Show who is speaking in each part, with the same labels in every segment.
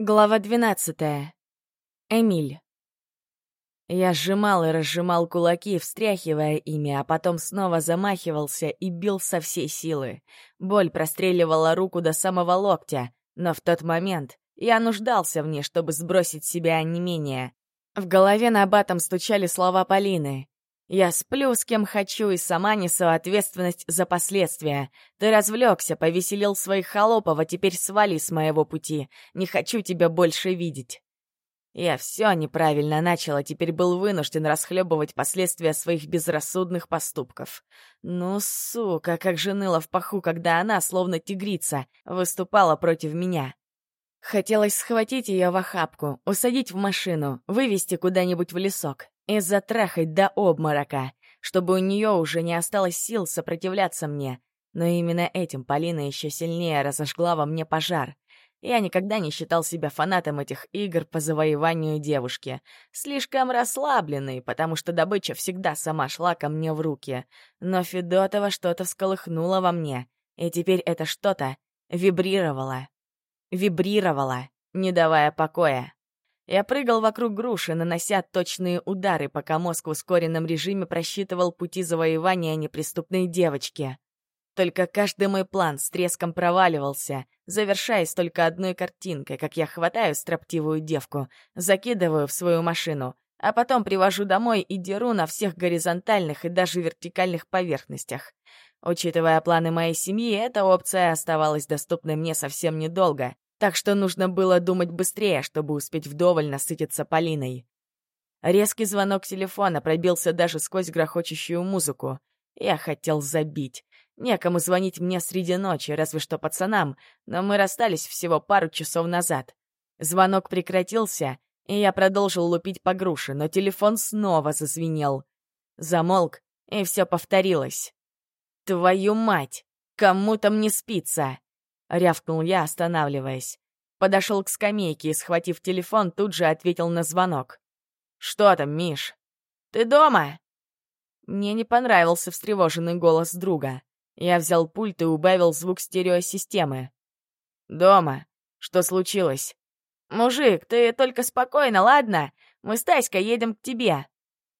Speaker 1: Глава двенадцатая. Эмиль. Я сжимал и разжимал кулаки, встряхивая ими, а потом снова замахивался и бил со всей силы. Боль простреливала руку до самого локтя, но в тот момент я нуждался в ней, чтобы сбросить себя онемение. В голове на батом стучали слова Полины. Я сплю с кем хочу и сама несу ответственность за последствия. Ты развлекся, повеселил своих холопов, а теперь свали с моего пути. Не хочу тебя больше видеть. Я все неправильно начала, теперь был вынужден расхлебывать последствия своих безрассудных поступков. Ну, сука, как же ныло в паху, когда она, словно тигрица, выступала против меня. Хотелось схватить ее в охапку, усадить в машину, вывести куда-нибудь в лесок и затрахать до обморока, чтобы у нее уже не осталось сил сопротивляться мне. Но именно этим Полина еще сильнее разожгла во мне пожар. Я никогда не считал себя фанатом этих игр по завоеванию девушки. Слишком расслабленный, потому что добыча всегда сама шла ко мне в руки. Но Федотова что-то всколыхнуло во мне, и теперь это что-то вибрировало. Вибрировало, не давая покоя. Я прыгал вокруг груши, нанося точные удары, пока мозг в ускоренном режиме просчитывал пути завоевания неприступной девочки. Только каждый мой план с треском проваливался, завершаясь только одной картинкой, как я хватаю строптивую девку, закидываю в свою машину, а потом привожу домой и деру на всех горизонтальных и даже вертикальных поверхностях. Учитывая планы моей семьи, эта опция оставалась доступной мне совсем недолго, так что нужно было думать быстрее, чтобы успеть вдоволь насытиться Полиной. Резкий звонок телефона пробился даже сквозь грохочущую музыку. Я хотел забить. Некому звонить мне среди ночи, разве что пацанам, но мы расстались всего пару часов назад. Звонок прекратился, и я продолжил лупить по груше, но телефон снова зазвенел. Замолк, и все повторилось. «Твою мать! Кому-то мне спится!» — рявкнул я, останавливаясь. Подошел к скамейке и, схватив телефон, тут же ответил на звонок. «Что там, Миш? Ты дома?» Мне не понравился встревоженный голос друга. Я взял пульт и убавил звук стереосистемы. «Дома. Что случилось?» «Мужик, ты только спокойно, ладно? Мы с Таськой едем к тебе».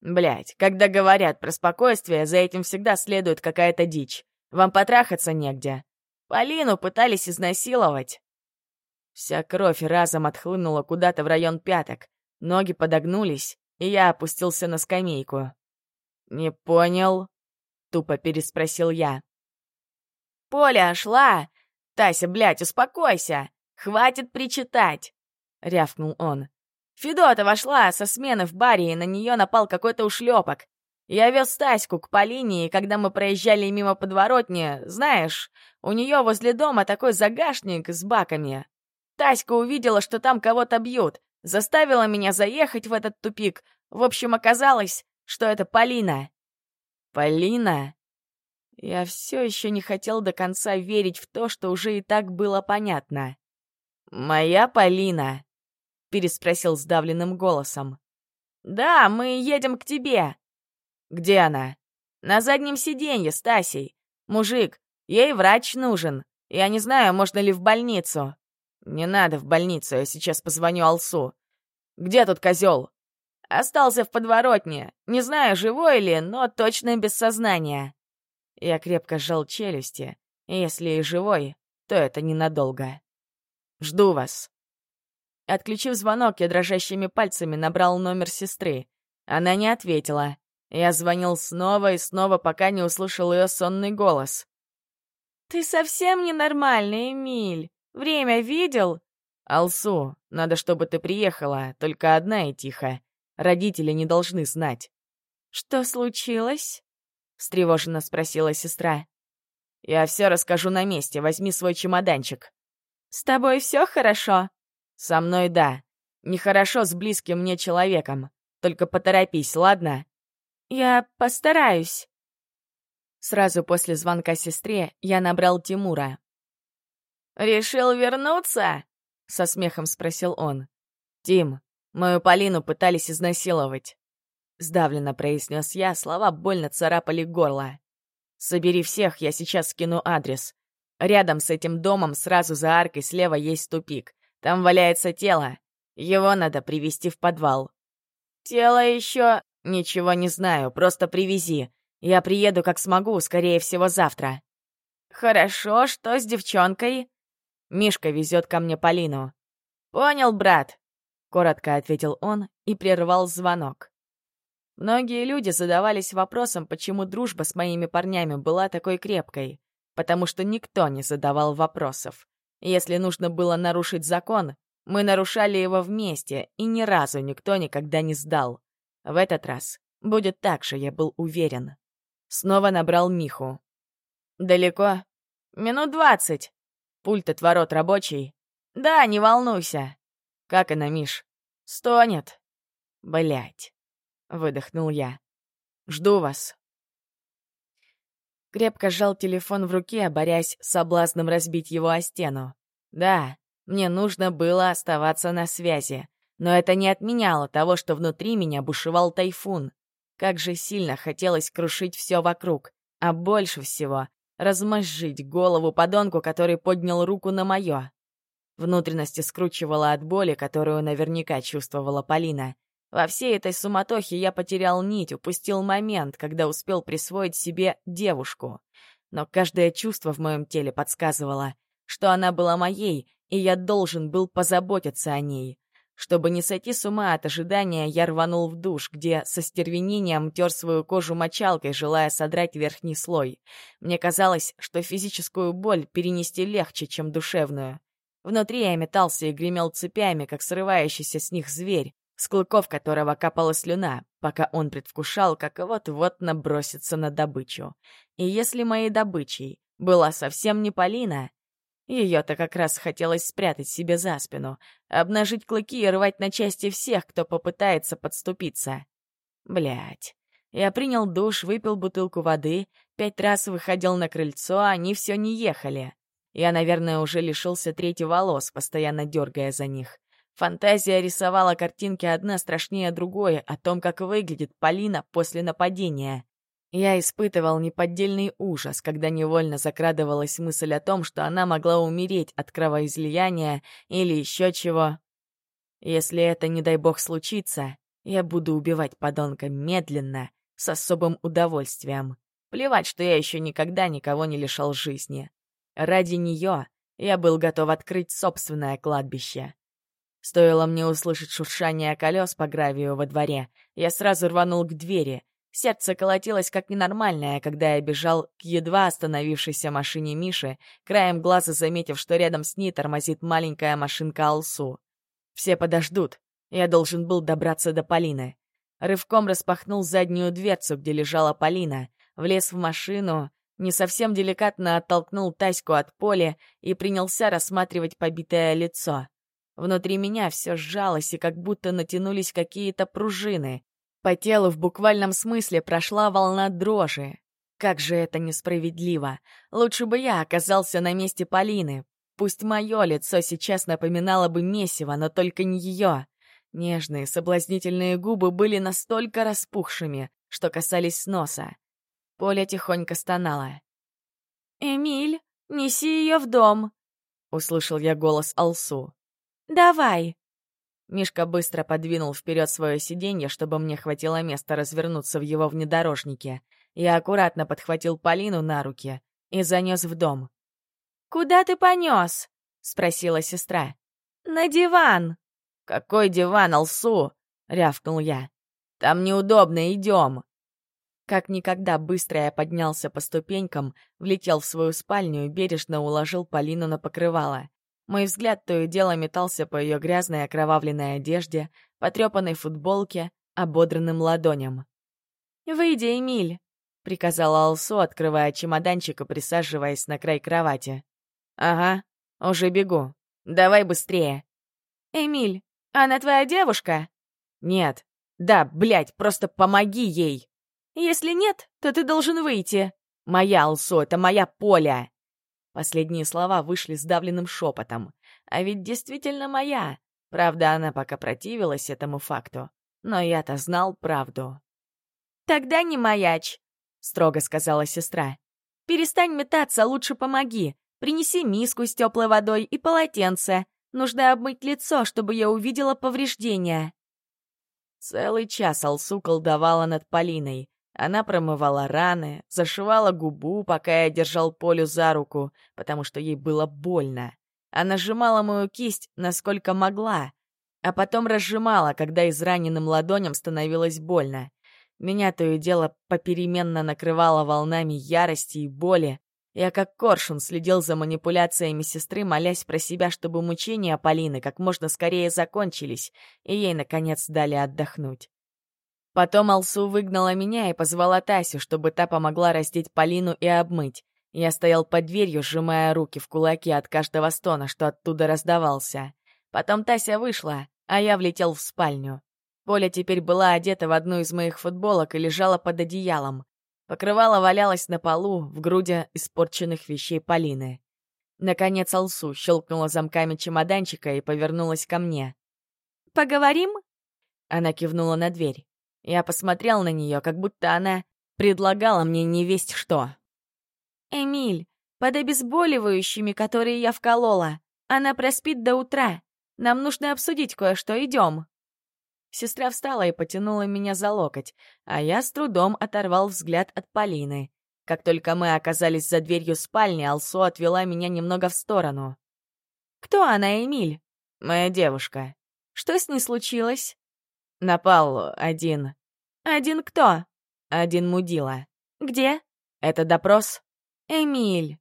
Speaker 1: Блять, когда говорят про спокойствие, за этим всегда следует какая-то дичь. Вам потрахаться негде. Полину пытались изнасиловать. Вся кровь разом отхлынула куда-то в район пяток. Ноги подогнулись, и я опустился на скамейку. «Не понял?» — тупо переспросил я. «Поля шла! Тася, блядь, успокойся! Хватит причитать!» — рявкнул он. Федота вошла со смены в баре, и на нее напал какой-то ушлепок. Я вез Таську к Полине, и когда мы проезжали мимо подворотни, знаешь, у нее возле дома такой загашник с баками. Таська увидела, что там кого-то бьют, заставила меня заехать в этот тупик. В общем, оказалось, что это Полина. Полина? Я все еще не хотел до конца верить в то, что уже и так было понятно. «Моя Полина?» — переспросил сдавленным голосом. «Да, мы едем к тебе», «Где она?» «На заднем сиденье, Стасей. Мужик, ей врач нужен. Я не знаю, можно ли в больницу». «Не надо в больницу, я сейчас позвоню Алсу». «Где тут козел?» «Остался в подворотне. Не знаю, живой ли, но точно без сознания». Я крепко сжал челюсти. Если и живой, то это ненадолго. «Жду вас». Отключив звонок, я дрожащими пальцами набрал номер сестры. Она не ответила. Я звонил снова и снова, пока не услышал ее сонный голос. «Ты совсем ненормальный, Эмиль. Время видел?» «Алсу, надо, чтобы ты приехала, только одна и тихо. Родители не должны знать». «Что случилось?» — встревоженно спросила сестра. «Я все расскажу на месте, возьми свой чемоданчик». «С тобой все хорошо?» «Со мной да. Нехорошо с близким мне человеком. Только поторопись, ладно?» «Я постараюсь». Сразу после звонка сестре я набрал Тимура. «Решил вернуться?» — со смехом спросил он. «Тим, мою Полину пытались изнасиловать». Сдавленно произнес я, слова больно царапали горло. «Собери всех, я сейчас скину адрес. Рядом с этим домом, сразу за аркой слева есть тупик. Там валяется тело. Его надо привести в подвал. Тело еще... Ничего не знаю, просто привези. Я приеду как смогу, скорее всего, завтра. Хорошо, что с девчонкой? Мишка везет ко мне Полину. Понял, брат. Коротко ответил он и прервал звонок. Многие люди задавались вопросом, почему дружба с моими парнями была такой крепкой. Потому что никто не задавал вопросов. Если нужно было нарушить закон, мы нарушали его вместе, и ни разу никто никогда не сдал. В этот раз будет так же, я был уверен. Снова набрал Миху. «Далеко?» «Минут двадцать. Пульт от ворот рабочий?» «Да, не волнуйся». «Как она, Миш?» «Стонет». Блять. выдохнул я. «Жду вас». Крепко сжал телефон в руке, борясь с соблазном разбить его о стену. Да, мне нужно было оставаться на связи, но это не отменяло того, что внутри меня бушевал тайфун. Как же сильно хотелось крушить все вокруг, а больше всего — размозжить голову подонку, который поднял руку на мое. Внутренности скручивало от боли, которую наверняка чувствовала Полина. Во всей этой суматохе я потерял нить, упустил момент, когда успел присвоить себе девушку. Но каждое чувство в моем теле подсказывало, что она была моей, и я должен был позаботиться о ней. Чтобы не сойти с ума от ожидания, я рванул в душ, где со стервенением тер свою кожу мочалкой, желая содрать верхний слой. Мне казалось, что физическую боль перенести легче, чем душевную. Внутри я метался и гремел цепями, как срывающийся с них зверь, с клыков которого капала слюна, пока он предвкушал, как вот-вот набросится на добычу. И если моей добычей была совсем не Полина, ее-то как раз хотелось спрятать себе за спину, обнажить клыки и рвать на части всех, кто попытается подступиться. Блять. Я принял душ, выпил бутылку воды, пять раз выходил на крыльцо, а они все не ехали. Я, наверное, уже лишился трети волос, постоянно дергая за них. Фантазия рисовала картинки одна страшнее другой о том, как выглядит Полина после нападения. Я испытывал неподдельный ужас, когда невольно закрадывалась мысль о том, что она могла умереть от кровоизлияния или еще чего. Если это, не дай бог, случится, я буду убивать подонка медленно, с особым удовольствием. Плевать, что я еще никогда никого не лишал жизни. Ради нее я был готов открыть собственное кладбище. Стоило мне услышать шуршание колес по гравию во дворе, я сразу рванул к двери, Сердце колотилось как ненормальное, когда я бежал к едва остановившейся машине Миши, краем глаза заметив, что рядом с ней тормозит маленькая машинка Алсу. Все подождут. Я должен был добраться до Полины. Рывком распахнул заднюю дверцу, где лежала Полина, влез в машину, не совсем деликатно оттолкнул Таську от поля и принялся рассматривать побитое лицо. Внутри меня все сжалось, и как будто натянулись какие-то пружины. По телу в буквальном смысле прошла волна дрожи. Как же это несправедливо. Лучше бы я оказался на месте Полины. Пусть мое лицо сейчас напоминало бы месиво, но только не ее. Нежные, соблазнительные губы были настолько распухшими, что касались носа. Поля тихонько стонала. «Эмиль, неси ее в дом!» — услышал я голос Алсу. «Давай!» Мишка быстро подвинул вперед свое сиденье, чтобы мне хватило места развернуться в его внедорожнике. Я аккуратно подхватил Полину на руки и занес в дом. «Куда ты понес?» — спросила сестра. «На диван!» «Какой диван, Алсу?» — рявкнул я. «Там неудобно, идем!» Как никогда быстро я поднялся по ступенькам, влетел в свою спальню и бережно уложил Полину на покрывало. Мой взгляд то и дело метался по ее грязной окровавленной одежде, потрепанной футболке, ободранным ладоням. «Выйди, Эмиль!» — приказала Алсу, открывая чемоданчик и присаживаясь на край кровати. «Ага, уже бегу. Давай быстрее!» «Эмиль, она твоя девушка?» «Нет. Да, блядь, просто помоги ей!» «Если нет, то ты должен выйти!» «Моя Алсу, это моя Поля!» Последние слова вышли сдавленным шепотом. А ведь действительно моя. Правда, она пока противилась этому факту. Но я-то знал правду. «Тогда не маяч», — строго сказала сестра. «Перестань метаться, лучше помоги. Принеси миску с теплой водой и полотенце. Нужно обмыть лицо, чтобы я увидела повреждения. Целый час Алсу колдовала над Полиной. Она промывала раны, зашивала губу, пока я держал Полю за руку, потому что ей было больно. Она сжимала мою кисть, насколько могла, а потом разжимала, когда израненным ладоням становилось больно. Меня то и дело попеременно накрывало волнами ярости и боли. Я как коршун следил за манипуляциями сестры, молясь про себя, чтобы мучения Полины как можно скорее закончились, и ей, наконец, дали отдохнуть. Потом Алсу выгнала меня и позвала Тасю, чтобы та помогла раздеть Полину и обмыть. Я стоял под дверью, сжимая руки в кулаки от каждого стона, что оттуда раздавался. Потом Тася вышла, а я влетел в спальню. Поля теперь была одета в одну из моих футболок и лежала под одеялом. Покрывало валялось на полу в груди испорченных вещей Полины. Наконец Алсу щелкнула замками чемоданчика и повернулась ко мне. «Поговорим?» Она кивнула на дверь. Я посмотрел на нее, как будто она предлагала мне не весть что. «Эмиль, под обезболивающими, которые я вколола. Она проспит до утра. Нам нужно обсудить кое-что, идем». Сестра встала и потянула меня за локоть, а я с трудом оторвал взгляд от Полины. Как только мы оказались за дверью спальни, Алсу отвела меня немного в сторону. «Кто она, Эмиль?» «Моя девушка». «Что с ней случилось?» Напал один. Один кто? Один мудила. Где? Это допрос? Эмиль,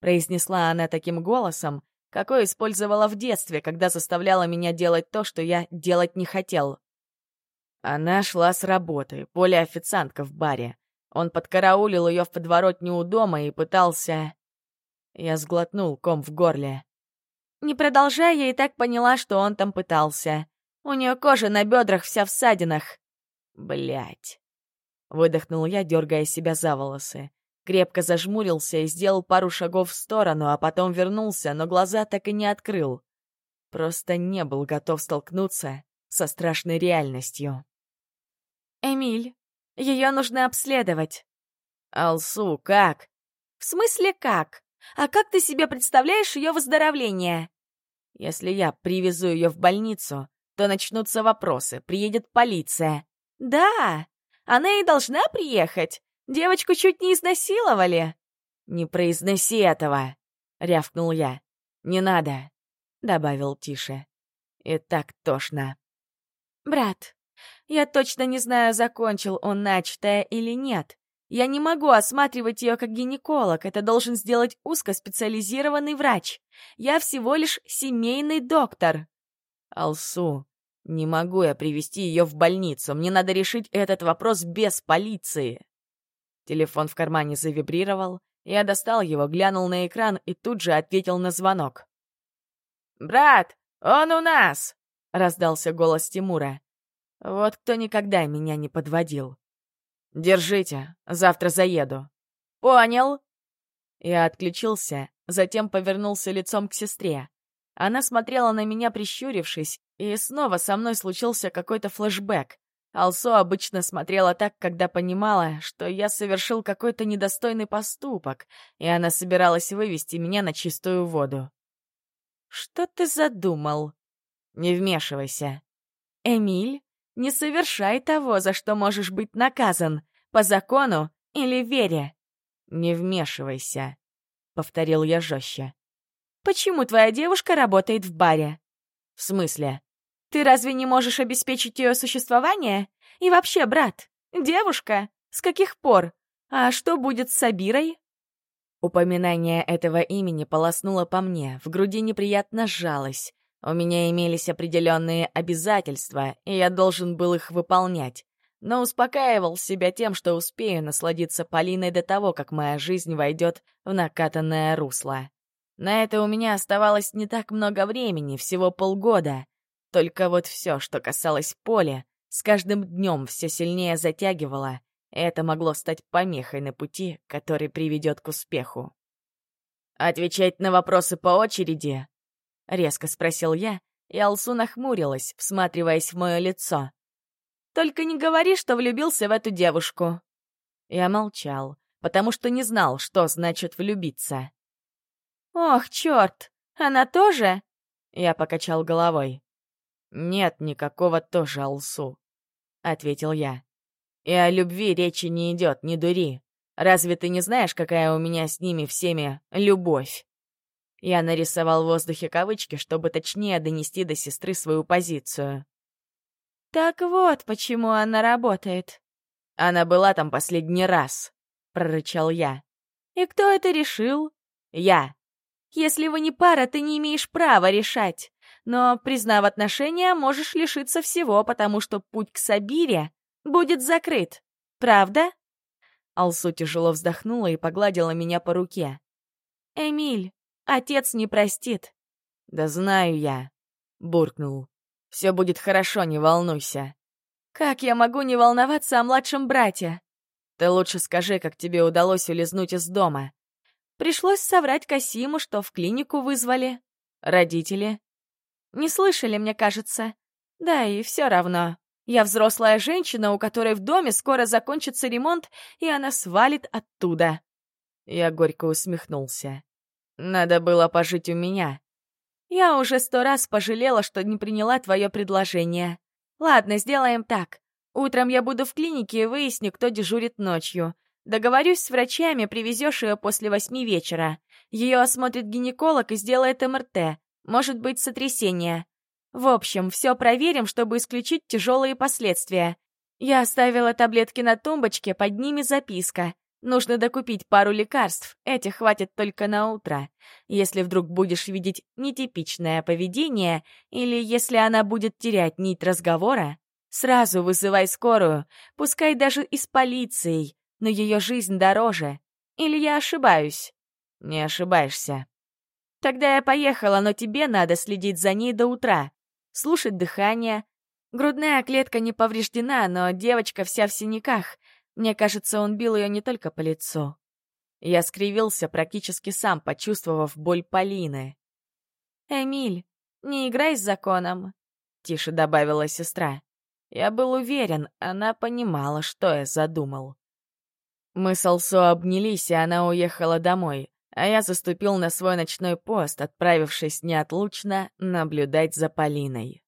Speaker 1: произнесла она таким голосом, какой использовала в детстве, когда заставляла меня делать то, что я делать не хотел. Она шла с работы, поле официантка в баре. Он подкараулил ее в подворотню у дома и пытался... Я сглотнул ком в горле. Не продолжая, я и так поняла, что он там пытался. У нее кожа на бедрах вся в садинах. Блять. Выдохнул я, дергая себя за волосы. Крепко зажмурился и сделал пару шагов в сторону, а потом вернулся, но глаза так и не открыл. Просто не был готов столкнуться со страшной реальностью. «Эмиль, ее нужно обследовать». «Алсу, как?» «В смысле как? А как ты себе представляешь ее выздоровление?» «Если я привезу ее в больницу, то начнутся вопросы, приедет полиция. Да, она и должна приехать. Девочку чуть не изнасиловали. Не произноси этого, рявкнул я. Не надо, добавил тише. И так тошно. Брат, я точно не знаю, закончил он начатое или нет. Я не могу осматривать ее как гинеколог, это должен сделать узкоспециализированный врач. Я всего лишь семейный доктор. Алсу, не могу я привести ее в больницу. Мне надо решить этот вопрос без полиции. Телефон в кармане завибрировал. Я достал его, глянул на экран и тут же ответил на звонок. «Брат, он у нас!» — раздался голос Тимура. Вот кто никогда меня не подводил. «Держите, завтра заеду». «Понял». Я отключился, затем повернулся лицом к сестре. Она смотрела на меня, прищурившись, и снова со мной случился какой-то флешбэк. Алсо обычно смотрела так, когда понимала, что я совершил какой-то недостойный поступок, и она собиралась вывести меня на чистую воду. «Что ты задумал?» «Не вмешивайся». «Эмиль, не совершай того, за что можешь быть наказан, по закону или вере». «Не вмешивайся», — повторил я жестче. Почему твоя девушка работает в баре? В смысле? Ты разве не можешь обеспечить ее существование? И вообще, брат, девушка? С каких пор? А что будет с Сабирой? Упоминание этого имени полоснуло по мне, в груди неприятно сжалось. У меня имелись определенные обязательства, и я должен был их выполнять. Но успокаивал себя тем, что успею насладиться Полиной до того, как моя жизнь войдет в накатанное русло. На это у меня оставалось не так много времени, всего полгода. Только вот все, что касалось поля, с каждым днем все сильнее затягивало, и это могло стать помехой на пути, который приведет к успеху. «Отвечать на вопросы по очереди?» — резко спросил я, и Алсу нахмурилась, всматриваясь в мое лицо. «Только не говори, что влюбился в эту девушку». Я молчал, потому что не знал, что значит влюбиться. «Ох, черт! Она тоже?» Я покачал головой. «Нет никакого тоже Алсу», — ответил я. «И о любви речи не идет, не дури. Разве ты не знаешь, какая у меня с ними всеми любовь?» Я нарисовал в воздухе кавычки, чтобы точнее донести до сестры свою позицию. «Так вот, почему она работает». «Она была там последний раз», — прорычал я. «И кто это решил?» «Я». «Если вы не пара, ты не имеешь права решать. Но, признав отношения, можешь лишиться всего, потому что путь к Сабире будет закрыт. Правда?» Алсу тяжело вздохнула и погладила меня по руке. «Эмиль, отец не простит». «Да знаю я», — буркнул. «Все будет хорошо, не волнуйся». «Как я могу не волноваться о младшем брате?» «Ты лучше скажи, как тебе удалось улизнуть из дома». Пришлось соврать Касиму, что в клинику вызвали. Родители. Не слышали, мне кажется. Да, и все равно. Я взрослая женщина, у которой в доме скоро закончится ремонт, и она свалит оттуда. Я горько усмехнулся. Надо было пожить у меня. Я уже сто раз пожалела, что не приняла твое предложение. Ладно, сделаем так. Утром я буду в клинике и выясню, кто дежурит ночью. Договорюсь с врачами, привезешь ее после восьми вечера. Ее осмотрит гинеколог и сделает МРТ. Может быть, сотрясение. В общем, все проверим, чтобы исключить тяжелые последствия. Я оставила таблетки на тумбочке, под ними записка. Нужно докупить пару лекарств, этих хватит только на утро. Если вдруг будешь видеть нетипичное поведение, или если она будет терять нить разговора, сразу вызывай скорую, пускай даже и с полицией, но ее жизнь дороже. Или я ошибаюсь? Не ошибаешься. Тогда я поехала, но тебе надо следить за ней до утра слушать дыхание. Грудная клетка не повреждена, но девочка вся в синяках. Мне кажется, он бил ее не только по лицу. Я скривился, практически сам почувствовав боль Полины. «Эмиль, не играй с законом», — тише добавила сестра. Я был уверен, она понимала, что я задумал. Мы с Алсо обнялись, и она уехала домой а я заступил на свой ночной пост, отправившись неотлучно наблюдать за Полиной.